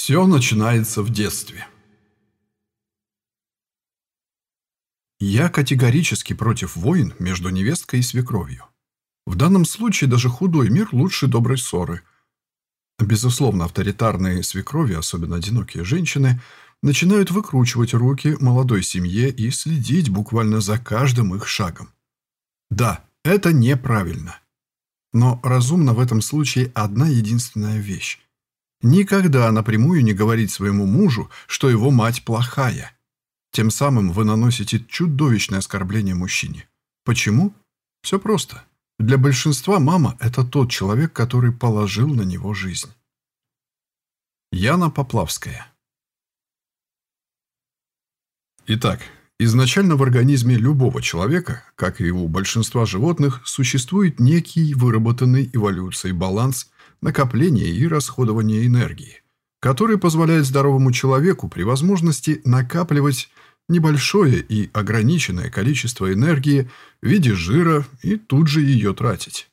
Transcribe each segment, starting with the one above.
Все начинается в детстве. Я категорически против войн между невесткой и свекровью. В данном случае даже худой мир лучше доброй ссоры. Безусловно, авторитарные свекрови, особенно одинокие женщины, начинают выкручивать руки молодой семье и следить буквально за каждым их шагом. Да, это неправильно. Но разумно в этом случае одна единственная вещь. Никогда напрямую не говорить своему мужу, что его мать плохая. Тем самым вы наносите чудовищное оскорбление мужчине. Почему? Все просто. Для большинства мама – это тот человек, который положил на него жизнь. Яна Поплавская Итак, изначально в организме любого человека, как и у большинства животных, существует некий выработанный эволюцией баланс накопления и расходования энергии, который позволяет здоровому человеку при возможности накапливать небольшое и ограниченное количество энергии в виде жира и тут же ее тратить.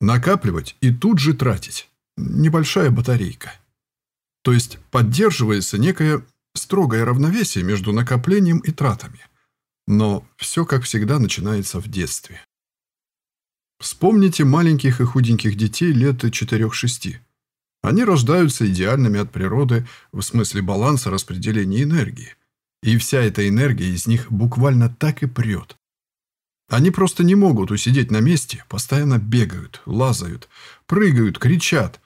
Накапливать и тут же тратить. Небольшая батарейка. То есть поддерживается некое строгое равновесие между накоплением и тратами. Но все, как всегда, начинается в детстве. Вспомните маленьких и худеньких детей лет 4-6. Они рождаются идеальными от природы в смысле баланса распределения энергии. И вся эта энергия из них буквально так и прет. Они просто не могут усидеть на месте, постоянно бегают, лазают, прыгают, кричат,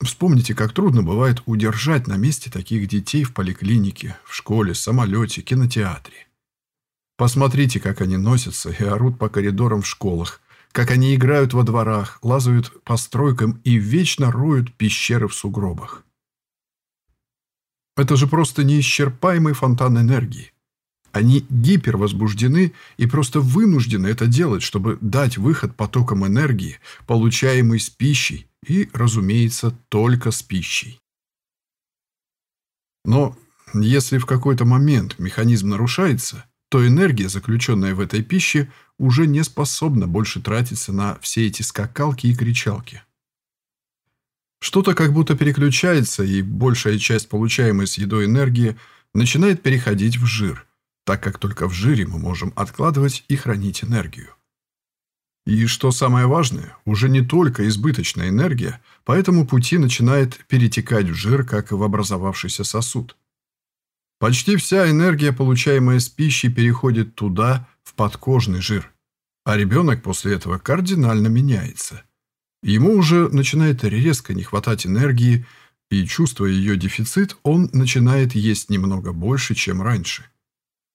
Вспомните, как трудно бывает удержать на месте таких детей в поликлинике, в школе, самолете, кинотеатре. Посмотрите, как они носятся и орут по коридорам в школах, как они играют во дворах, лазают по стройкам и вечно роют пещеры в сугробах. Это же просто неисчерпаемый фонтан энергии. Они гипервозбуждены и просто вынуждены это делать, чтобы дать выход потокам энергии, получаемой с пищей, и, разумеется, только с пищей. Но если в какой-то момент механизм нарушается, то энергия, заключенная в этой пище, уже не способна больше тратиться на все эти скакалки и кричалки. Что-то как будто переключается, и большая часть получаемой с едой энергии начинает переходить в жир, так как только в жире мы можем откладывать и хранить энергию. И что самое важное, уже не только избыточная энергия, по этому пути начинает перетекать в жир, как в образовавшийся сосуд. Почти вся энергия, получаемая с пищей, переходит туда, в подкожный жир. А ребенок после этого кардинально меняется. Ему уже начинает резко не хватать энергии, и, чувствуя ее дефицит, он начинает есть немного больше, чем раньше.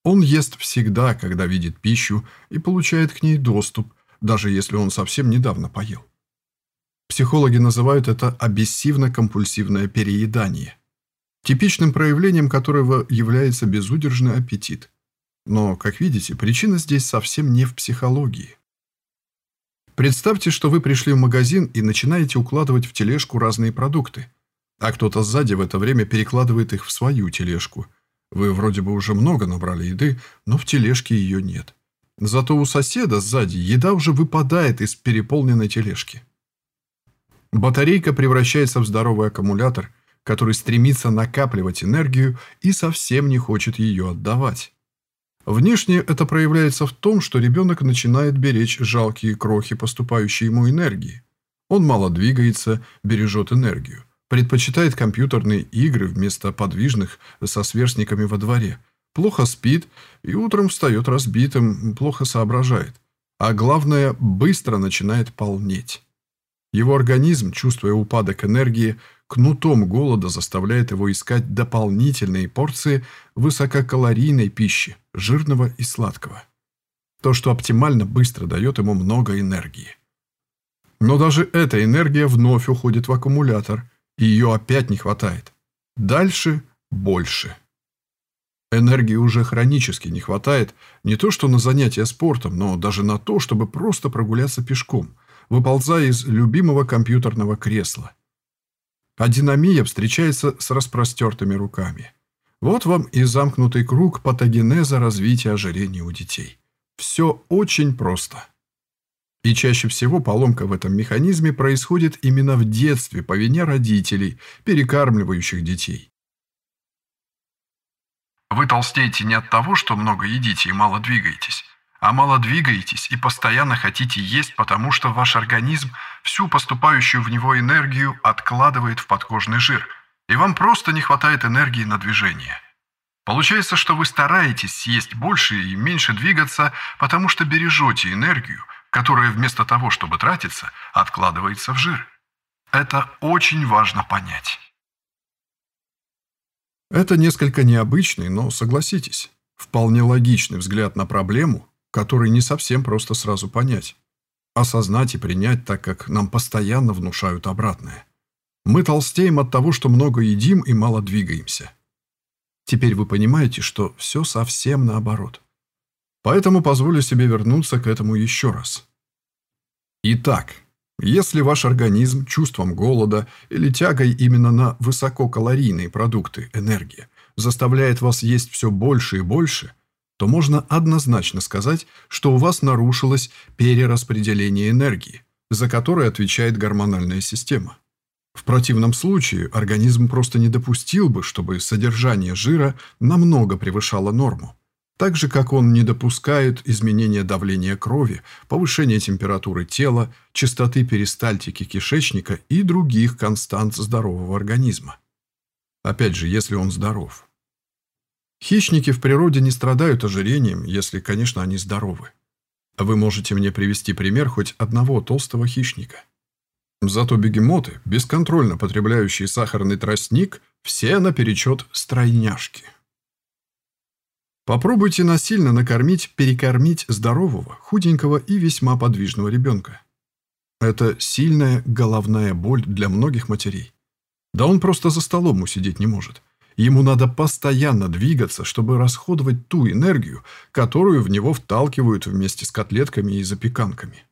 Он ест всегда, когда видит пищу и получает к ней доступ, даже если он совсем недавно поел. Психологи называют это обессивно-компульсивное переедание, типичным проявлением которого является безудержный аппетит. Но, как видите, причина здесь совсем не в психологии. Представьте, что вы пришли в магазин и начинаете укладывать в тележку разные продукты, а кто-то сзади в это время перекладывает их в свою тележку. Вы вроде бы уже много набрали еды, но в тележке ее нет. Зато у соседа сзади еда уже выпадает из переполненной тележки. Батарейка превращается в здоровый аккумулятор, который стремится накапливать энергию и совсем не хочет ее отдавать. Внешне это проявляется в том, что ребенок начинает беречь жалкие крохи поступающей ему энергии. Он мало двигается, бережет энергию, предпочитает компьютерные игры вместо подвижных со сверстниками во дворе – плохо спит и утром встает разбитым, плохо соображает. А главное, быстро начинает полнеть. Его организм, чувствуя упадок энергии, кнутом голода заставляет его искать дополнительные порции высококалорийной пищи, жирного и сладкого. То, что оптимально быстро дает ему много энергии. Но даже эта энергия вновь уходит в аккумулятор, и ее опять не хватает. Дальше больше. Энергии уже хронически не хватает не то что на занятия спортом, но даже на то, чтобы просто прогуляться пешком, выползая из любимого компьютерного кресла. А динамия встречается с распростертыми руками. Вот вам и замкнутый круг патогенеза развития ожирения у детей. Все очень просто. И чаще всего поломка в этом механизме происходит именно в детстве по вине родителей, перекармливающих детей. Вы толстеете не от того, что много едите и мало двигаетесь, а мало двигаетесь и постоянно хотите есть, потому что ваш организм всю поступающую в него энергию откладывает в подкожный жир, и вам просто не хватает энергии на движение. Получается, что вы стараетесь съесть больше и меньше двигаться, потому что бережете энергию – которое вместо того, чтобы тратиться, откладывается в жир. Это очень важно понять. Это несколько необычный, но, согласитесь, вполне логичный взгляд на проблему, который не совсем просто сразу понять. Осознать и принять, так как нам постоянно внушают обратное. Мы толстеем от того, что много едим и мало двигаемся. Теперь вы понимаете, что все совсем наоборот. Поэтому позволю себе вернуться к этому еще раз. Итак, если ваш организм чувством голода или тягой именно на высококалорийные продукты, энергия, заставляет вас есть все больше и больше, то можно однозначно сказать, что у вас нарушилось перераспределение энергии, за которое отвечает гормональная система. В противном случае организм просто не допустил бы, чтобы содержание жира намного превышало норму. Так же, как он не допускает изменения давления крови, повышения температуры тела, частоты перистальтики кишечника и других констант здорового организма. Опять же, если он здоров. Хищники в природе не страдают ожирением, если, конечно, они здоровы. Вы можете мне привести пример хоть одного толстого хищника. Зато бегемоты, бесконтрольно потребляющие сахарный тростник, все наперечет стройняшки. Попробуйте насильно накормить, перекормить здорового, худенького и весьма подвижного ребенка. Это сильная головная боль для многих матерей. Да он просто за столом усидеть не может. Ему надо постоянно двигаться, чтобы расходовать ту энергию, которую в него вталкивают вместе с котлетками и запеканками.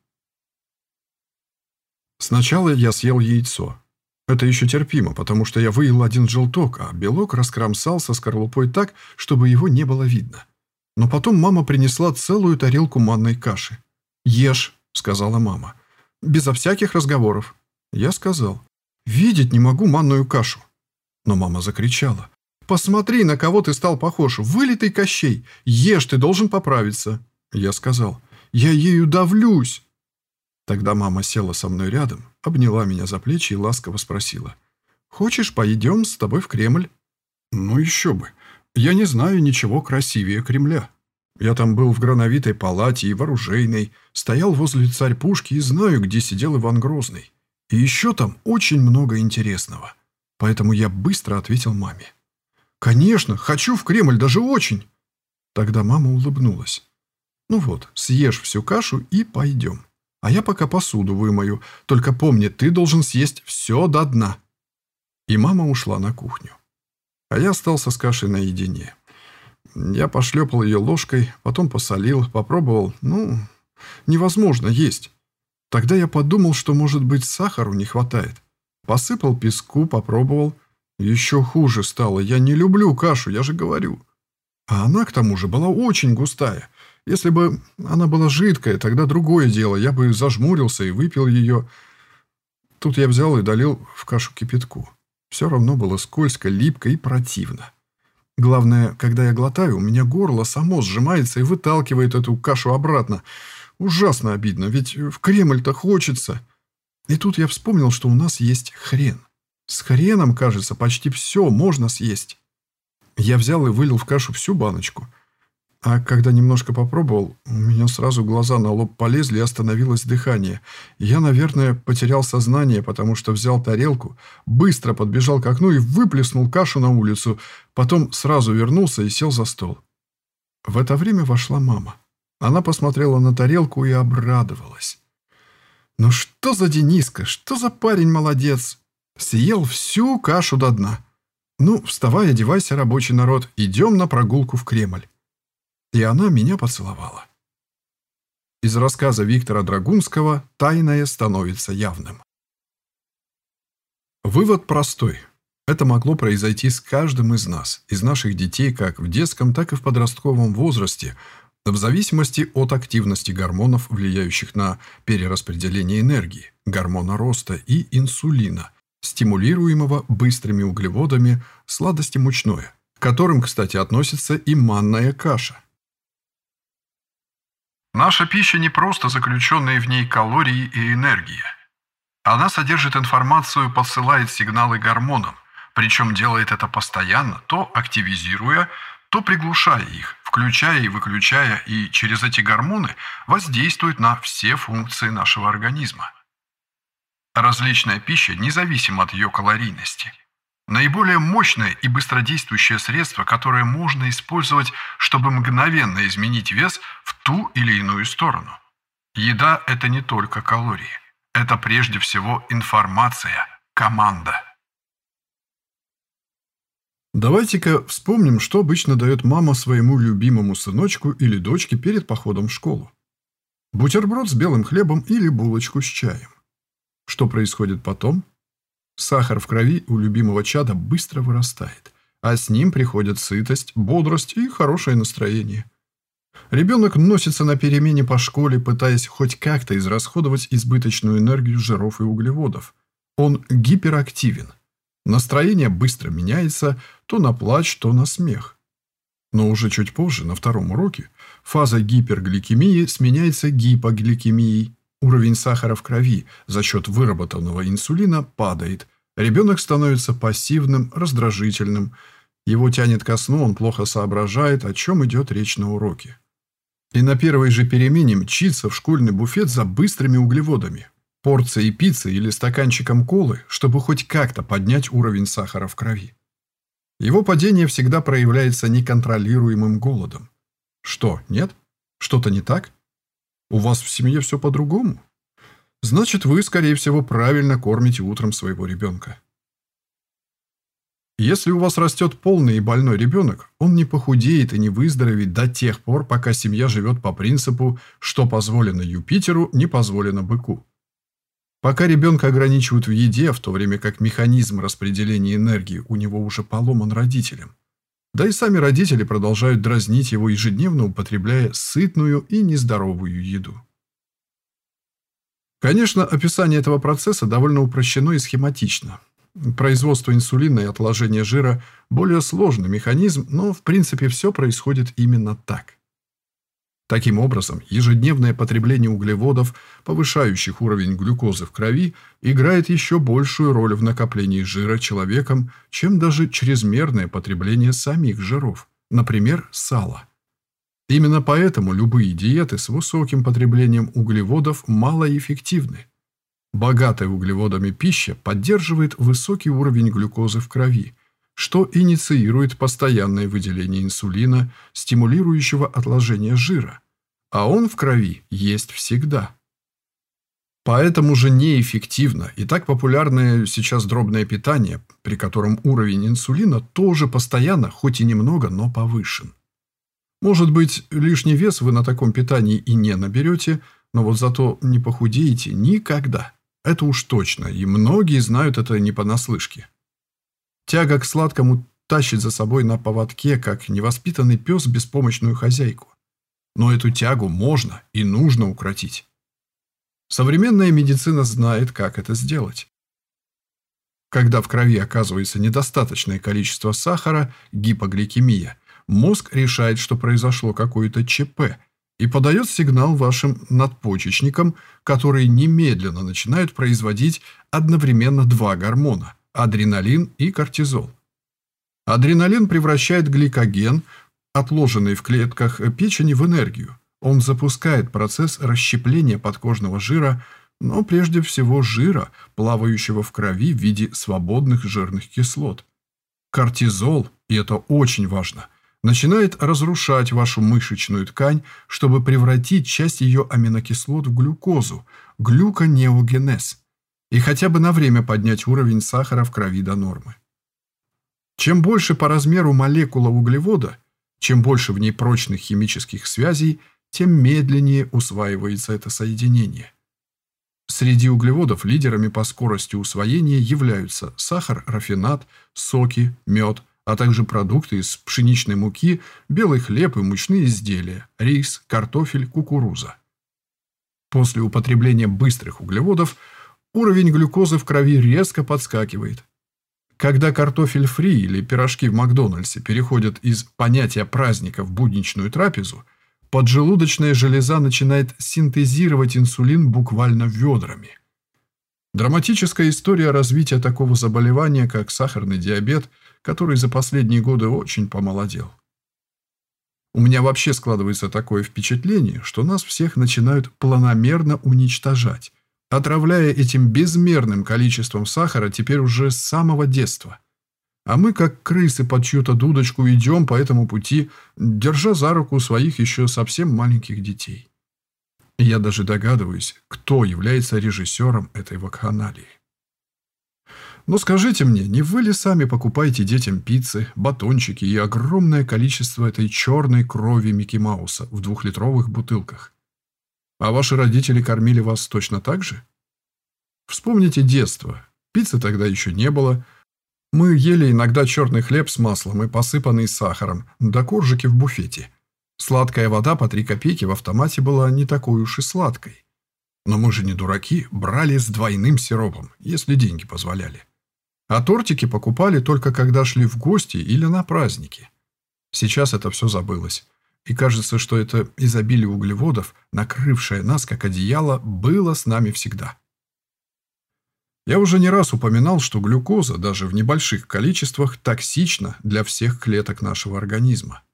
Сначала я съел яйцо, это еще терпимо, потому что я выел один желток, а белок раскромсал со скорлупой так, чтобы его не было видно. Но потом мама принесла целую тарелку манной каши. «Ешь», — сказала мама. «Безо всяких разговоров». Я сказал. «Видеть не могу манную кашу». Но мама закричала. «Посмотри, на кого ты стал похож. Вылитый Кощей. Ешь, ты должен поправиться». Я сказал. «Я ею давлюсь». Тогда мама села со мной рядом, обняла меня за плечи и ласково спросила. «Хочешь, поедем с тобой в Кремль?» «Ну еще бы. Я не знаю ничего красивее Кремля. Я там был в грановитой палате и вооружейной, стоял возле царь-пушки и знаю, где сидел Иван Грозный. И еще там очень много интересного. Поэтому я быстро ответил маме. «Конечно, хочу в Кремль, даже очень!» Тогда мама улыбнулась. «Ну вот, съешь всю кашу и пойдем». А я пока посуду вымою. Только помни, ты должен съесть все до дна». И мама ушла на кухню. А я остался с кашей наедине. Я пошлепал ее ложкой, потом посолил, попробовал. Ну, невозможно есть. Тогда я подумал, что, может быть, сахару не хватает. Посыпал песку, попробовал. Еще хуже стало. Я не люблю кашу, я же говорю. А она, к тому же, была очень густая. Если бы она была жидкая, тогда другое дело. Я бы зажмурился и выпил ее. Тут я взял и долил в кашу кипятку. Все равно было скользко, липко и противно. Главное, когда я глотаю, у меня горло само сжимается и выталкивает эту кашу обратно. Ужасно обидно, ведь в Кремль-то хочется. И тут я вспомнил, что у нас есть хрен. С хреном, кажется, почти все можно съесть. Я взял и вылил в кашу всю баночку – а когда немножко попробовал, у меня сразу глаза на лоб полезли и остановилось дыхание. Я, наверное, потерял сознание, потому что взял тарелку, быстро подбежал к окну и выплеснул кашу на улицу, потом сразу вернулся и сел за стол. В это время вошла мама. Она посмотрела на тарелку и обрадовалась. «Ну что за Дениска, что за парень молодец! Съел всю кашу до дна. Ну, вставай, одевайся, рабочий народ, идем на прогулку в Кремль». И она меня поцеловала. Из рассказа Виктора Драгунского «Тайное становится явным». Вывод простой. Это могло произойти с каждым из нас, из наших детей как в детском, так и в подростковом возрасте, в зависимости от активности гормонов, влияющих на перераспределение энергии, гормона роста и инсулина, стимулируемого быстрыми углеводами сладости мучное, к которым, кстати, относится и манная каша. Наша пища не просто заключенные в ней калории и энергия. Она содержит информацию, посылает сигналы гормонам, причем делает это постоянно, то активизируя, то приглушая их, включая и выключая, и через эти гормоны воздействует на все функции нашего организма. Различная пища независима от ее калорийности. Наиболее мощное и быстродействующее средство, которое можно использовать, чтобы мгновенно изменить вес ту или иную сторону. Еда – это не только калории. Это прежде всего информация, команда. Давайте-ка вспомним, что обычно дает мама своему любимому сыночку или дочке перед походом в школу. Бутерброд с белым хлебом или булочку с чаем. Что происходит потом? Сахар в крови у любимого чада быстро вырастает, а с ним приходят сытость, бодрость и хорошее настроение. Ребенок носится на перемене по школе, пытаясь хоть как-то израсходовать избыточную энергию жиров и углеводов. Он гиперактивен – Настроение быстро меняется то на плач, то на смех. Но уже чуть позже, на втором уроке, фаза гипергликемии сменяется гипогликемией. Уровень сахара в крови за счет выработанного инсулина падает. Ребенок становится пассивным, раздражительным. Его тянет ко сну, он плохо соображает, о чем идет речь на уроке. И на первой же перемене мчится в школьный буфет за быстрыми углеводами порцией пиццы или стаканчиком колы, чтобы хоть как-то поднять уровень сахара в крови. Его падение всегда проявляется неконтролируемым голодом. Что, нет? Что-то не так? У вас в семье все по-другому? Значит, вы, скорее всего, правильно кормите утром своего ребенка. Если у вас растет полный и больной ребенок, он не похудеет и не выздоровеет до тех пор, пока семья живет по принципу «что позволено Юпитеру, не позволено быку». Пока ребенка ограничивают в еде, в то время как механизм распределения энергии у него уже поломан родителям. Да и сами родители продолжают дразнить его ежедневно, употребляя сытную и нездоровую еду. Конечно, описание этого процесса довольно упрощено и схематично. Производство инсулина и отложение жира – более сложный механизм, но в принципе все происходит именно так. Таким образом, ежедневное потребление углеводов, повышающих уровень глюкозы в крови, играет еще большую роль в накоплении жира человеком, чем даже чрезмерное потребление самих жиров, например, сала. Именно поэтому любые диеты с высоким потреблением углеводов малоэффективны. Богатая углеводами пища поддерживает высокий уровень глюкозы в крови, что инициирует постоянное выделение инсулина, стимулирующего отложение жира, а он в крови есть всегда. Поэтому же неэффективно и так популярное сейчас дробное питание, при котором уровень инсулина тоже постоянно, хоть и немного, но повышен. Может быть, лишний вес вы на таком питании и не наберете, но вот зато не похудеете никогда. Это уж точно, и многие знают это не понаслышке. Тяга к сладкому тащит за собой на поводке, как невоспитанный пес беспомощную хозяйку. Но эту тягу можно и нужно укротить. Современная медицина знает, как это сделать. Когда в крови оказывается недостаточное количество сахара, гипогликемия, мозг решает, что произошло какое-то ЧП и подает сигнал вашим надпочечникам, которые немедленно начинают производить одновременно два гормона – адреналин и кортизол. Адреналин превращает гликоген, отложенный в клетках печени, в энергию. Он запускает процесс расщепления подкожного жира, но прежде всего жира, плавающего в крови в виде свободных жирных кислот. Кортизол, и это очень важно, начинает разрушать вашу мышечную ткань, чтобы превратить часть ее аминокислот в глюкозу, глюконеогенез – и хотя бы на время поднять уровень сахара в крови до нормы. Чем больше по размеру молекула углевода, чем больше в ней прочных химических связей, тем медленнее усваивается это соединение. Среди углеводов лидерами по скорости усвоения являются сахар, рафинат, соки, мед, а также продукты из пшеничной муки, белый хлеб и мучные изделия, рис, картофель, кукуруза. После употребления быстрых углеводов уровень глюкозы в крови резко подскакивает. Когда картофель фри или пирожки в Макдональдсе переходят из понятия праздника в будничную трапезу, поджелудочная железа начинает синтезировать инсулин буквально ведрами – Драматическая история развития такого заболевания, как сахарный диабет, который за последние годы очень помолодел. У меня вообще складывается такое впечатление, что нас всех начинают планомерно уничтожать, отравляя этим безмерным количеством сахара теперь уже с самого детства. А мы, как крысы под чью-то дудочку, идем по этому пути, держа за руку своих еще совсем маленьких детей. Я даже догадываюсь, кто является режиссером этой вакханалии. Но скажите мне, не вы ли сами покупаете детям пиццы, батончики и огромное количество этой черной крови Микки Мауса в двухлитровых бутылках? А ваши родители кормили вас точно так же? Вспомните детство. Пиццы тогда еще не было. Мы ели иногда черный хлеб с маслом и посыпанный сахаром, до коржики в буфете. Сладкая вода по три копейки в автомате была не такой уж и сладкой. Но мы же не дураки, брали с двойным сиропом, если деньги позволяли. А тортики покупали только когда шли в гости или на праздники. Сейчас это все забылось. И кажется, что это изобилие углеводов, накрывшее нас как одеяло, было с нами всегда. Я уже не раз упоминал, что глюкоза, даже в небольших количествах, токсична для всех клеток нашего организма.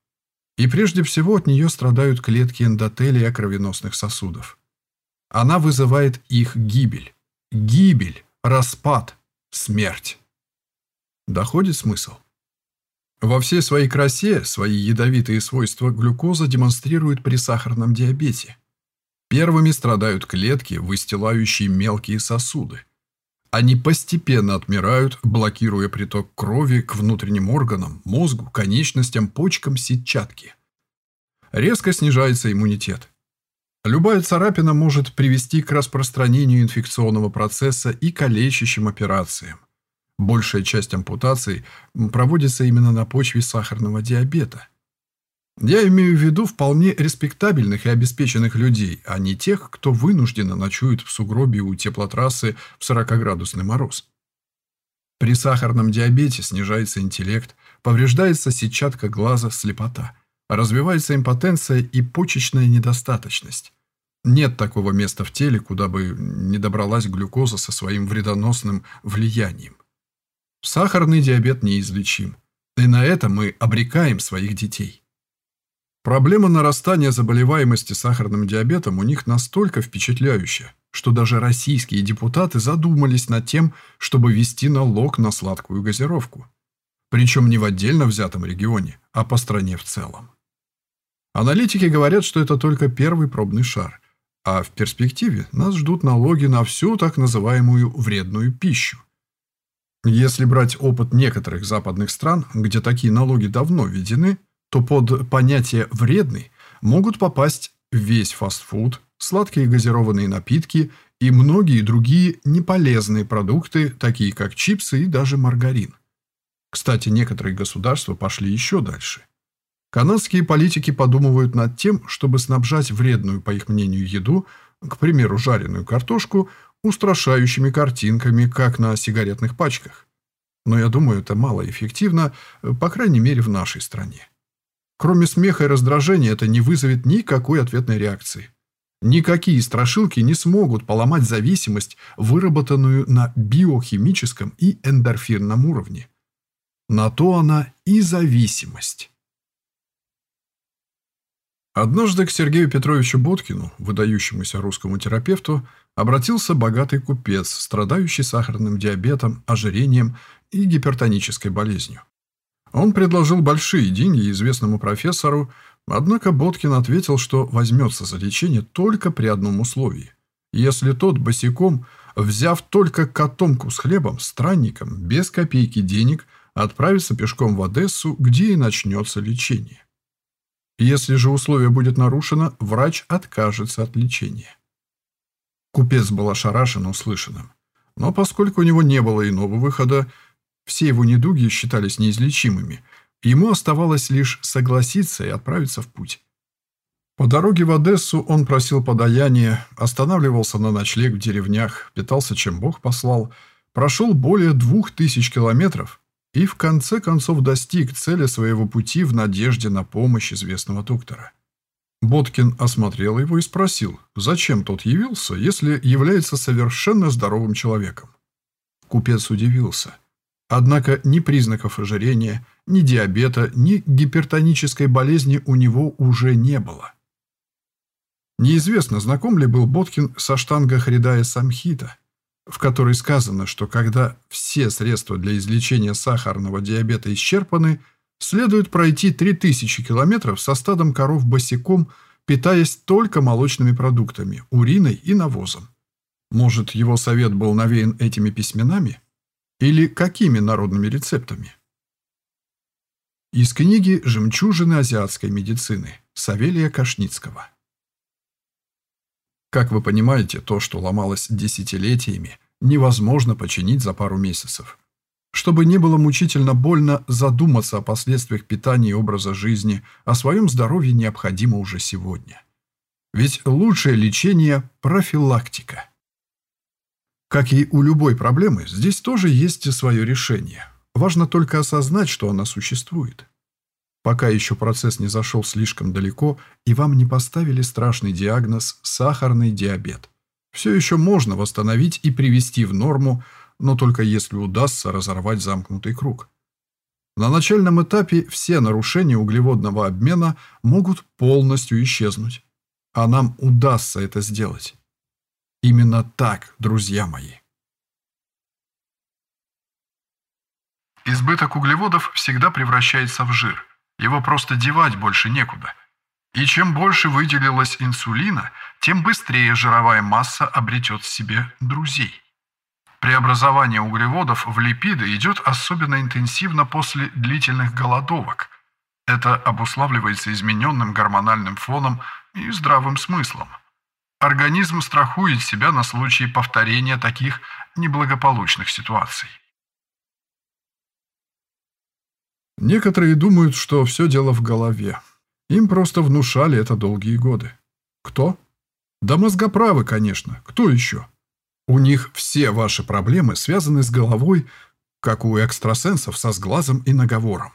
И прежде всего от нее страдают клетки эндотелия кровеносных сосудов. Она вызывает их гибель. Гибель, распад, смерть. Доходит смысл? Во всей своей красе свои ядовитые свойства глюкоза демонстрирует при сахарном диабете. Первыми страдают клетки, выстилающие мелкие сосуды. Они постепенно отмирают, блокируя приток крови к внутренним органам, мозгу, конечностям, почкам сетчатки. Резко снижается иммунитет. Любая царапина может привести к распространению инфекционного процесса и калечащим операциям. Большая часть ампутаций проводится именно на почве сахарного диабета. Я имею в виду вполне респектабельных и обеспеченных людей, а не тех, кто вынужденно ночует в сугробе у теплотрассы в 40-градусный мороз. При сахарном диабете снижается интеллект, повреждается сетчатка глаза, слепота, развивается импотенция и почечная недостаточность. Нет такого места в теле, куда бы не добралась глюкоза со своим вредоносным влиянием. Сахарный диабет неизлечим, и на это мы обрекаем своих детей. Проблема нарастания заболеваемости сахарным диабетом у них настолько впечатляющая, что даже российские депутаты задумались над тем, чтобы ввести налог на сладкую газировку. Причем не в отдельно взятом регионе, а по стране в целом. Аналитики говорят, что это только первый пробный шар, а в перспективе нас ждут налоги на всю так называемую вредную пищу. Если брать опыт некоторых западных стран, где такие налоги давно введены – то под понятие «вредный» могут попасть весь фастфуд, сладкие газированные напитки и многие другие неполезные продукты, такие как чипсы и даже маргарин. Кстати, некоторые государства пошли еще дальше. Канадские политики подумывают над тем, чтобы снабжать вредную, по их мнению, еду, к примеру, жареную картошку, устрашающими картинками, как на сигаретных пачках. Но я думаю, это малоэффективно, по крайней мере, в нашей стране. Кроме смеха и раздражения это не вызовет никакой ответной реакции. Никакие страшилки не смогут поломать зависимость, выработанную на биохимическом и эндорфинном уровне. На то она и зависимость. Однажды к Сергею Петровичу Боткину, выдающемуся русскому терапевту, обратился богатый купец, страдающий сахарным диабетом, ожирением и гипертонической болезнью. Он предложил большие деньги известному профессору, однако Боткин ответил, что возьмется за лечение только при одном условии. Если тот босиком, взяв только котомку с хлебом, странником, без копейки денег, отправится пешком в Одессу, где и начнется лечение. Если же условие будет нарушено, врач откажется от лечения. Купец был ошарашен услышанным. Но поскольку у него не было иного выхода, все его недуги считались неизлечимыми. Ему оставалось лишь согласиться и отправиться в путь. По дороге в Одессу он просил подаяния, останавливался на ночлег в деревнях, питался чем Бог послал, прошел более двух тысяч километров и в конце концов достиг цели своего пути в надежде на помощь известного доктора. Боткин осмотрел его и спросил, зачем тот явился, если является совершенно здоровым человеком. Купец удивился. Однако ни признаков ожирения, ни диабета, ни гипертонической болезни у него уже не было. Неизвестно, знаком ли был Боткин со штанга Хридая Самхита, в которой сказано, что когда все средства для излечения сахарного диабета исчерпаны, следует пройти 3000 километров со стадом коров босиком, питаясь только молочными продуктами, уриной и навозом. Может, его совет был навеян этими письменами? Или какими народными рецептами? Из книги «Жемчужины азиатской медицины» Савелия Кашницкого. Как вы понимаете, то, что ломалось десятилетиями, невозможно починить за пару месяцев. Чтобы не было мучительно больно, задуматься о последствиях питания и образа жизни, о своем здоровье необходимо уже сегодня. Ведь лучшее лечение – профилактика. Как и у любой проблемы, здесь тоже есть свое решение. Важно только осознать, что она существует. Пока еще процесс не зашел слишком далеко, и вам не поставили страшный диагноз «сахарный диабет». Все еще можно восстановить и привести в норму, но только если удастся разорвать замкнутый круг. На начальном этапе все нарушения углеводного обмена могут полностью исчезнуть. А нам удастся это сделать. Именно так, друзья мои. Избыток углеводов всегда превращается в жир. Его просто девать больше некуда. И чем больше выделилось инсулина, тем быстрее жировая масса обретет себе друзей. Преобразование углеводов в липиды идет особенно интенсивно после длительных голодовок. Это обуславливается измененным гормональным фоном и здравым смыслом. Организм страхует себя на случай повторения таких неблагополучных ситуаций. Некоторые думают, что все дело в голове. Им просто внушали это долгие годы. Кто? Да мозгоправы, конечно. Кто еще? У них все ваши проблемы связаны с головой, как у экстрасенсов со сглазом и наговором.